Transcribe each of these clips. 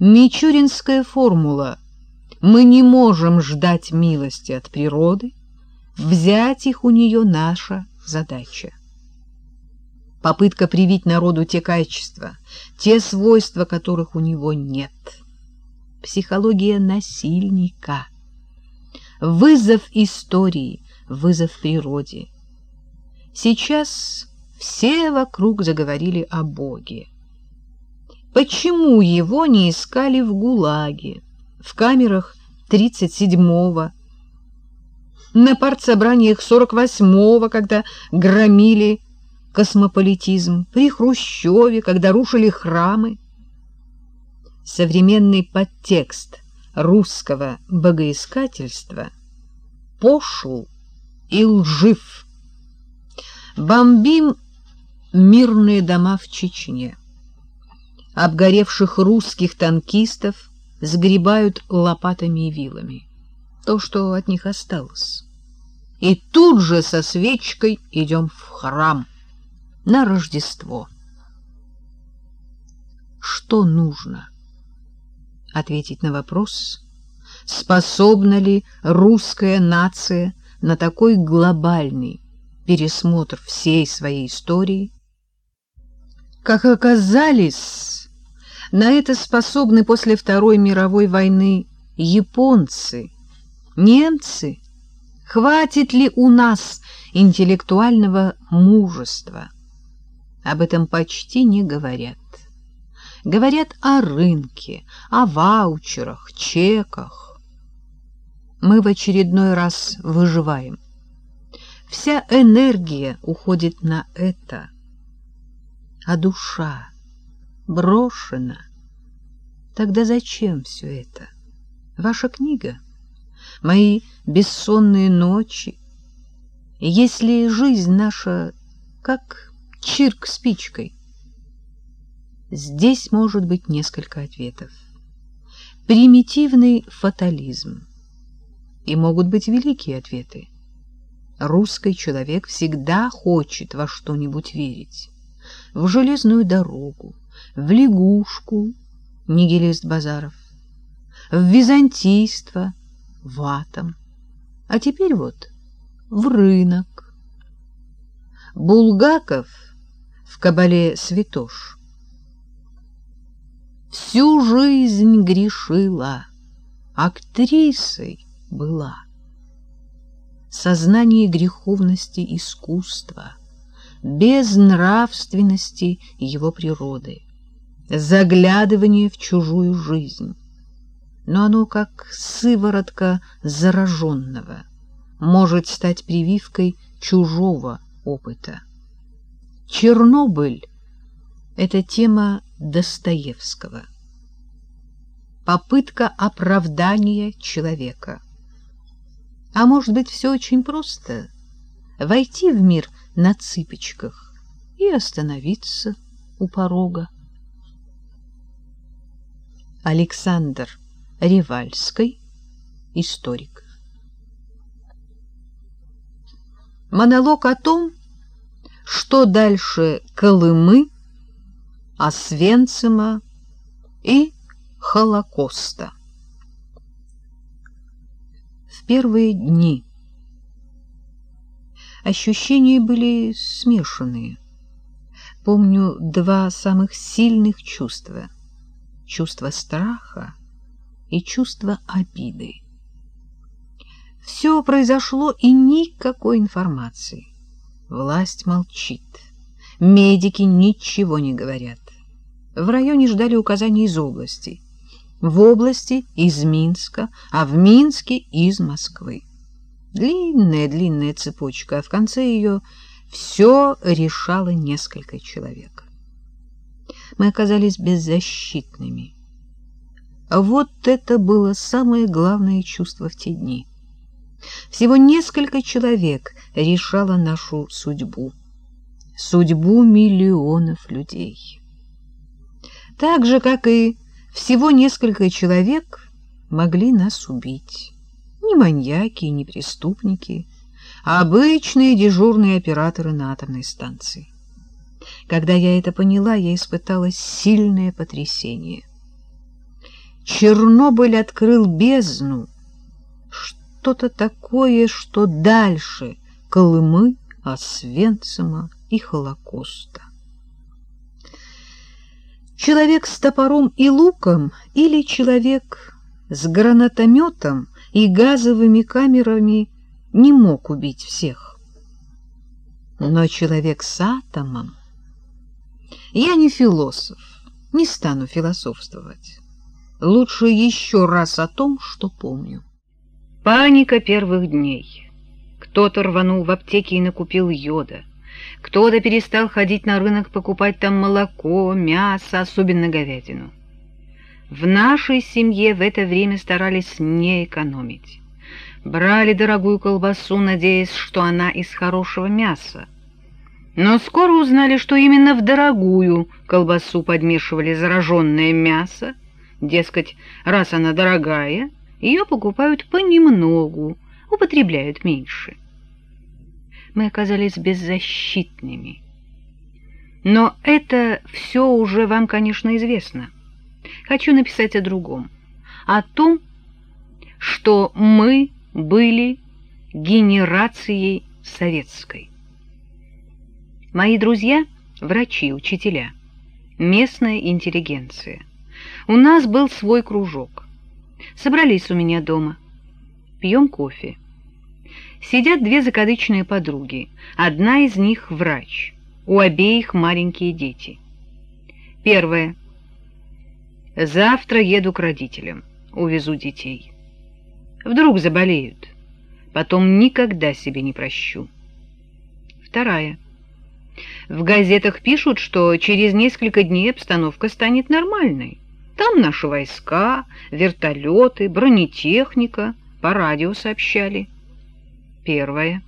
Мичуринская формула «Мы не можем ждать милости от природы», взять их у нее наша задача. Попытка привить народу те качества, те свойства, которых у него нет. Психология насильника. Вызов истории, вызов природе. Сейчас все вокруг заговорили о Боге. Почему его не искали в ГУЛАГе, в камерах 37-го, на партсобраниях 48-го, когда громили космополитизм, при Хрущеве, когда рушили храмы? Современный подтекст русского богоискательства пошел и лжив. Бомбим мирные дома в Чечне. Обгоревших русских танкистов сгребают лопатами и вилами. То, что от них осталось. И тут же со свечкой идем в храм на Рождество. Что нужно? Ответить на вопрос, способна ли русская нация на такой глобальный пересмотр всей своей истории. Как оказались, на это способны после Второй мировой войны японцы, немцы. Хватит ли у нас интеллектуального мужества? Об этом почти не говорят. Говорят о рынке, о ваучерах, чеках. Мы в очередной раз выживаем. Вся энергия уходит на это. А душа брошена. Тогда зачем все это? Ваша книга? Мои бессонные ночи? Если жизнь наша как чирк спичкой? Здесь может быть несколько ответов. Примитивный фатализм. И могут быть великие ответы русский человек всегда хочет во что-нибудь верить. В железную дорогу, в лягушку, нигилист Базаров, в византийство, в атом. А теперь вот в рынок. Булгаков в кабале святош. Всю жизнь грешила, актрисой была сознание греховности искусства, без нравственности его природы, заглядывание в чужую жизнь. Но оно, как сыворотка зараженного, может стать прививкой чужого опыта. Чернобыль — это тема Достоевского. Попытка оправдания человека — а может быть, все очень просто — войти в мир на цыпочках и остановиться у порога. Александр Ревальский, историк. Монолог о том, что дальше Колымы, Освенцима и Холокоста первые дни. Ощущения были смешанные. Помню два самых сильных чувства — чувство страха и чувство обиды. Все произошло, и никакой информации. Власть молчит. Медики ничего не говорят. В районе ждали указаний из области — в области из Минска, а в Минске из Москвы. Длинная-длинная цепочка, а в конце ее все решало несколько человек. Мы оказались беззащитными. Вот это было самое главное чувство в те дни. Всего несколько человек решало нашу судьбу, судьбу миллионов людей. Так же, как и всего несколько человек могли нас убить. Не маньяки не преступники, а обычные дежурные операторы на атомной станции. Когда я это поняла, я испытала сильное потрясение. Чернобыль открыл бездну, что-то такое, что дальше Колымы, Освенцима и Холокоста. Человек с топором и луком или человек с гранатометом и газовыми камерами не мог убить всех. Но человек с атомом... Я не философ, не стану философствовать. Лучше еще раз о том, что помню. Паника первых дней. Кто-то рванул в аптеке и накупил йода. Кто-то перестал ходить на рынок покупать там молоко, мясо, особенно говядину. В нашей семье в это время старались не экономить. Брали дорогую колбасу, надеясь, что она из хорошего мяса. Но скоро узнали, что именно в дорогую колбасу подмешивали зараженное мясо. Дескать, раз она дорогая, ее покупают понемногу, употребляют меньше. Мы оказались беззащитными. Но это все уже вам, конечно, известно. Хочу написать о другом. О том, что мы были генерацией советской. Мои друзья – врачи, учителя, местная интеллигенция. У нас был свой кружок. Собрались у меня дома. Пьем кофе. Сидят две закадычные подруги. Одна из них врач. У обеих маленькие дети. Первая – Завтра еду к родителям, увезу детей. Вдруг заболеют, потом никогда себе не прощу. Вторая. В газетах пишут, что через несколько дней обстановка станет нормальной. Там наши войска, вертолеты, бронетехника, по радио сообщали. Первое.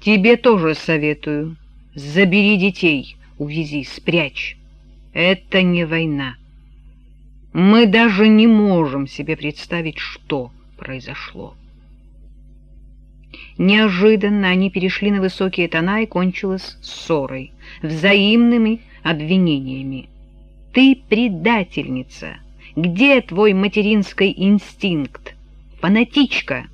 Тебе тоже советую. Забери детей, увези, спрячь. Это не война. Мы даже не можем себе представить, что произошло. Неожиданно они перешли на высокие тона и кончилось ссорой, взаимными обвинениями. «Ты предательница! Где твой материнский инстинкт? Фанатичка!»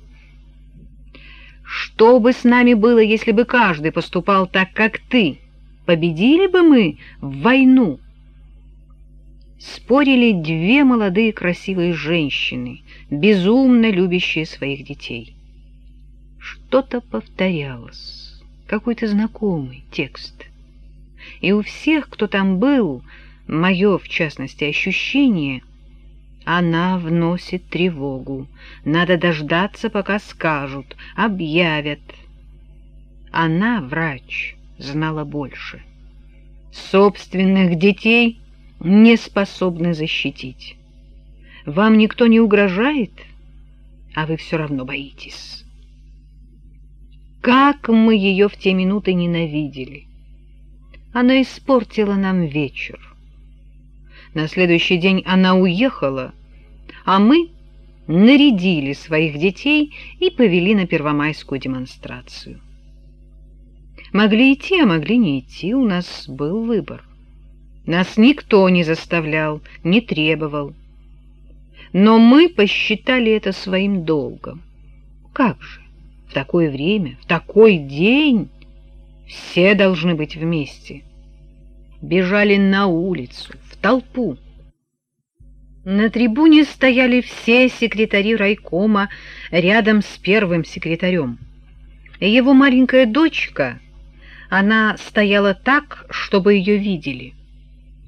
«Что бы с нами было, если бы каждый поступал так, как ты? Победили бы мы в войну?» спорили две молодые красивые женщины, безумно любящие своих детей. Что-то повторялось, какой-то знакомый текст. И у всех, кто там был, мое, в частности, ощущение, она вносит тревогу. Надо дождаться, пока скажут, объявят. Она, врач, знала больше. Собственных детей — не способны защитить. Вам никто не угрожает, а вы все равно боитесь. Как мы ее в те минуты ненавидели! Она испортила нам вечер. На следующий день она уехала, а мы нарядили своих детей и повели на первомайскую демонстрацию. Могли идти, а могли не идти, у нас был выбор. Нас никто не заставлял, не требовал. Но мы посчитали это своим долгом. Как же, в такое время, в такой день все должны быть вместе. Бежали на улицу, в толпу. На трибуне стояли все секретари райкома рядом с первым секретарем. Его маленькая дочка, она стояла так, чтобы ее видели.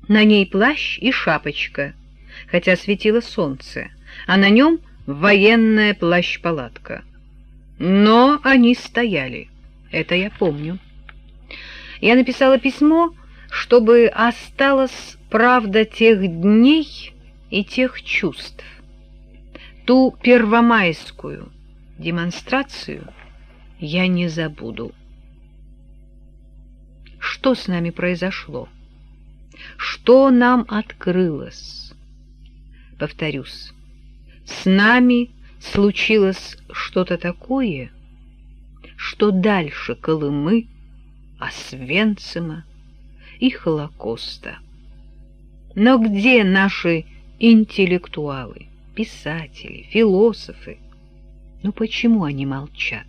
На ней плащ и шапочка, хотя светило солнце, а на нем военная плащ-палатка. Но они стояли, это я помню. Я написала письмо, чтобы осталась правда тех дней и тех чувств. Ту первомайскую демонстрацию я не забуду. Что с нами произошло? что нам открылось. Повторюсь, с нами случилось что-то такое, что дальше Колымы, Освенцима и Холокоста. Но где наши интеллектуалы, писатели, философы. Но почему они молчат?